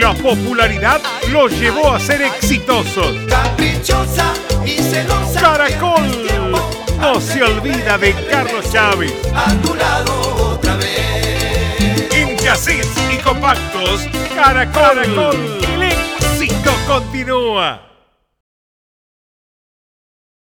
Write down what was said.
La popularidad los llevó a ser exitosos. Caprichosa y celosa. Caracol no se olvida de Carlos Chávez. A tu lado otra vez. En chasis y compactos, Caracol. El éxito continúa.